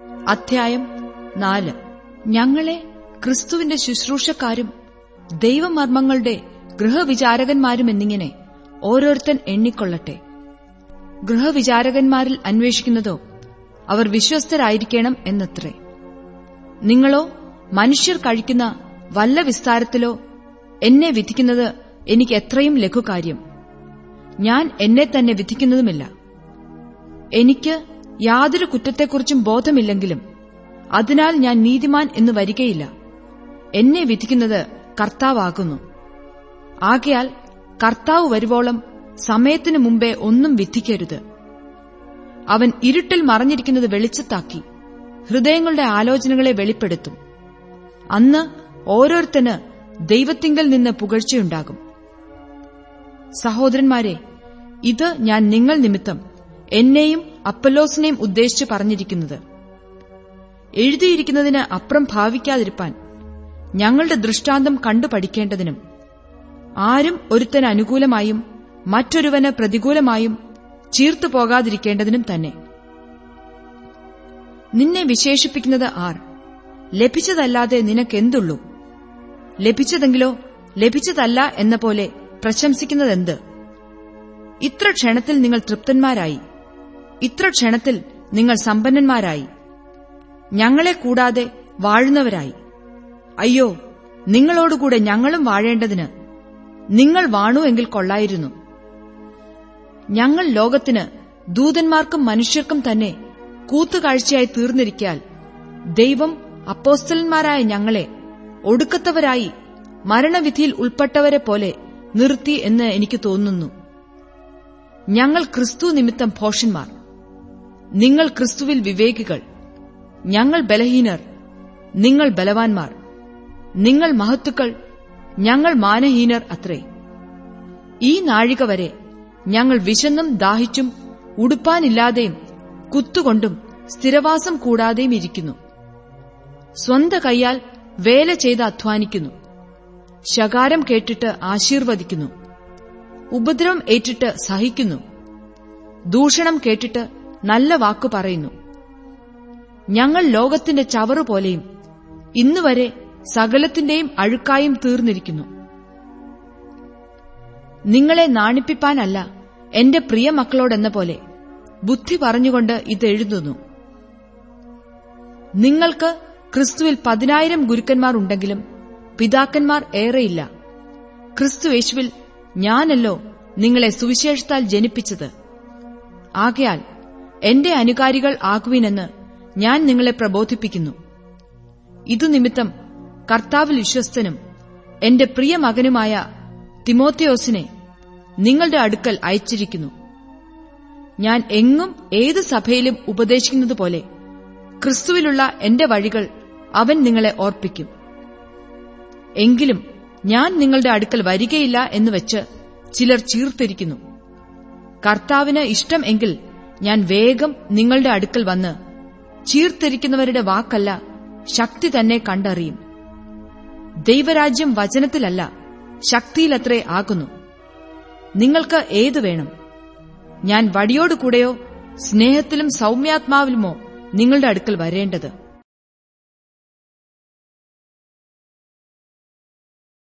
അധ്യായം നാല്. ഞങ്ങളെ ക്രിസ്തുവിന്റെ ശുശ്രൂഷക്കാരും ദൈവമർമ്മങ്ങളുടെ ഗൃഹവിചാരകന്മാരും എന്നിങ്ങനെ ഓരോരുത്തൻ എണ്ണിക്കൊള്ളട്ടെ. ഗൃഹവിചാരകന്മാരിൽ അന്വേഷിക്കുന്നതോ അവർ വിശ്വസ്തരായിരിക്കണം എന്നത്രേ. നിങ്ങളോ മനുഷ്യർ കഴിക്കുന്ന വല്ല വിസ്താരത്തിലോ എന്നെ വിധിക്കുന്നത് എനിക്ക് എത്രയും ലഘുകാര്യം. ഞാൻ എന്നെ തന്നെ വിധിക്കുന്നതുമില്ല. എനിക്ക് യാതൊരു കുറ്റത്തെക്കുറിച്ചും ബോധമില്ലെങ്കിലും അതിനാൽ ഞാൻ നീതിമാൻ എന്ന് വരികയില്ല. എന്നെ വിധിക്കുന്നത് കർത്താവാകുന്നു. ആകയാൽ കർത്താവ് വരുവോളം സമയത്തിനു മുമ്പേ ഒന്നും വിധിക്കരുത്. അവൻ ഇരുട്ടിൽ മറഞ്ഞിരിക്കുന്നത് വെളിച്ചത്താക്കി ഹൃദയങ്ങളുടെ ആലോചനകളെ വെളിപ്പെടുത്തും. അന്ന് ഓരോരുത്തന് ദൈവത്തിങ്കൽ നിന്ന് പുകഴ്ചയുണ്ടാകും. സഹോദരന്മാരെ ഇത് ഞാൻ നിങ്ങൾ നിമിത്തം എന്നെയും അപ്പലോസിനെയും ഉദ്ദേശിച്ച് പറഞ്ഞിരിക്കുന്നത്. എഴുതിയിരിക്കുന്നതിന് അപ്പുറം ഭാവിക്കാതിരിപ്പാൻ ഞങ്ങളുടെ ദൃഷ്ടാന്തം കണ്ടു പഠിക്കേണ്ടതിനും ആരും ഒരുത്തന് അനുകൂലമായും മറ്റൊരുവന് പ്രതികൂലമായും ചീർത്തു പോകാതിരിക്കേണ്ടതിനും തന്നെ. നിന്നെ വിശേഷിപ്പിക്കുന്നത് ആർ? ലഭിച്ചതല്ലാതെ നിനക്കെന്തുള്ളൂ? ലഭിച്ചതെങ്കിലോ ലഭിച്ചതല്ല എന്ന പോലെ പ്രശംസിക്കുന്നതെന്ത്? ഇത്ര ക്ഷണത്തിൽ നിങ്ങൾ തൃപ്തന്മാരായി. ഇത്ര ക്ഷണത്തിൽ നിങ്ങൾ സമ്പന്നന്മാരായി. ഞങ്ങളെ കൂടാതെ വാഴുന്നവരായി. അയ്യോ നിങ്ങളോടുകൂടെ ഞങ്ങളും വാഴേണ്ടതിന് നിങ്ങൾ വാണു എങ്കിൽ കൊള്ളായിരുന്നു. ഞങ്ങൾ ലോകത്തിന് ദൂതന്മാർക്കും മനുഷ്യർക്കും തന്നെ കൂത്തുകാഴ്ചയായി തീർന്നിരിക്കാൽ ദൈവം അപ്പോസ്റ്റലന്മാരായ ഞങ്ങളെ ഒടുക്കത്തവരായി മരണവിധിയിൽ ഉൾപ്പെട്ടവരെ പോലെ നിർത്തി എന്ന് എനിക്ക് തോന്നുന്നു. ഞങ്ങൾ ക്രിസ്തു നിമിത്തം ഭോഷന്മാർ. നിങ്ങൾ ക്രിസ്തുവിൽ വിവേകികൾ. ഞങ്ങൾ ബലഹീനർ. നിങ്ങൾ ബലവാന്മാർ. നിങ്ങൾ മഹത്തുക്കൾ. ഞങ്ങൾ മാനഹീനർ അത്രേ. ഈ നാഴിക വരെ ഞങ്ങൾ വിശന്നും ദാഹിച്ചും ഉടുപ്പാനില്ലാതെയും കുത്തുകൊണ്ടും സ്ഥിരവാസം കൂടാതെയും ഇരിക്കുന്നു. സ്വന്ത കൈയാൽ വേല ചെയ്ത് അധ്വാനിക്കുന്നു. ശകാരം കേട്ടിട്ട് ആശീർവദിക്കുന്നു. ഉപദ്രവം ഏറ്റിട്ട് സഹിക്കുന്നു. ദൂഷണം കേട്ടിട്ട് നല്ല വാക്കു പറയുന്നു. ഞങ്ങൾ ലോകത്തിന്റെ ചവറുപോലെയും ഇന്നുവരെ സകലത്തിന്റെയും അഴുക്കായും തീർന്നിരിക്കുന്നു. നിങ്ങളെ നാണിപ്പിപ്പാനല്ല എന്റെ പ്രിയ മക്കളോടെന്ന പോലെ ബുദ്ധി പറഞ്ഞുകൊണ്ട് ഇത് എഴുതുന്നു. നിങ്ങൾക്ക് ക്രിസ്തുവിൽ പതിനായിരം ഗുരുക്കന്മാർ ഉണ്ടെങ്കിലും പിതാക്കന്മാർ ഏറെയില്ല. ക്രിസ്തു യേശുവിൽ ഞാനല്ലോ നിങ്ങളെ സുവിശേഷത്താൽ ജനിപ്പിച്ചത്. ആകയാൽ എന്റെ അനുകാരികൾ ആകുവിനെന്ന് ഞാൻ നിങ്ങളെ പ്രബോധിപ്പിക്കുന്നു. ഇതുനിമിത്തം കർത്താവിൽ വിശ്വസ്തനും എന്റെ പ്രിയ മകനുമായ തിമോത്തിയോസിനെ നിങ്ങളുടെ അടുക്കൽ അയച്ചിരിക്കുന്നു. ഞാൻ എങ്ങും ഏത് സഭയിലും ഉപദേശിക്കുന്നതുപോലെ ക്രിസ്തുവിലുള്ള എന്റെ വഴികൾ അവൻ നിങ്ങളെ ഓർപ്പിക്കും. എങ്കിലും ഞാൻ നിങ്ങളുടെ അടുക്കൽ വരികയില്ല എന്ന് വെച്ച് ചിലർ ചീർത്തിരിക്കുന്നു. കർത്താവിന് ഇഷ്ടം എങ്കിൽ ഞാൻ വേഗം നിങ്ങളുടെ അടുക്കൽ വന്ന് ചീർത്തിരിക്കുന്നവരുടെ വാക്കല്ല ശക്തി തന്നെ കണ്ടറിയും. ദൈവരാജ്യം വചനത്തിലല്ല ശക്തിയിലത്രേ ആകുന്നു. നിങ്ങൾക്ക് ഏതു വേണം? ഞാൻ വടിയോടുകൂടെയോ സ്നേഹത്തിലും സൗമ്യാത്മാവിലുമോ നിങ്ങളുടെ അടുക്കൽ വരേണ്ടത്?